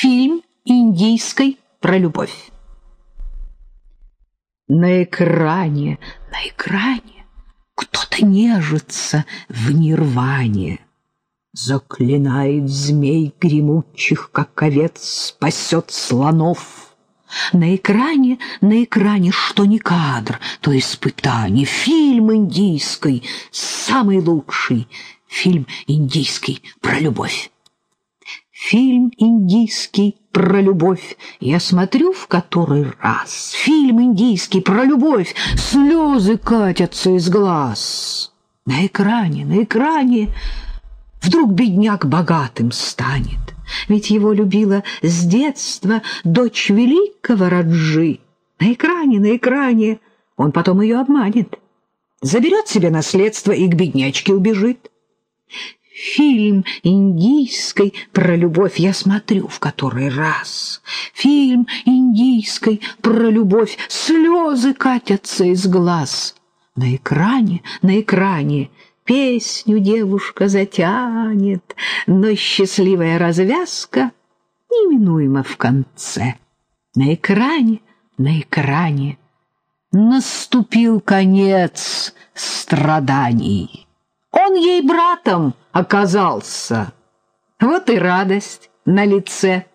Фильм индийской про любовь. На экране, на экране кто-то нежится в нирване. Заклинает змей гремучих, как овец спасет слонов. На экране, на экране, что не кадр, то испытание. Фильм индийский, самый лучший. Фильм индийский про любовь. Фильм индийский про любовь. Я смотрю в который раз. Фильм индийский про любовь. Слезы катятся из глаз. На экране, на экране вдруг бедняк богатым станет. Ведь его любила с детства дочь великого Раджи. На экране, на экране он потом ее обманет. Заберет себе наследство и к беднячке убежит. Фильм индийский про любовь я смотрю в который раз. Фильм индийский про любовь, слезы катятся из глаз. На экране, на экране песню девушка затянет, но счастливая развязка неминуема в конце. На экране, на экране наступил конец страданий. Он ей братом оказался. Вот и радость на лице.